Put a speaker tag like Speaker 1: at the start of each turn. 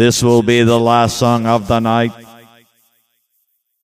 Speaker 1: This will be the last song of the night.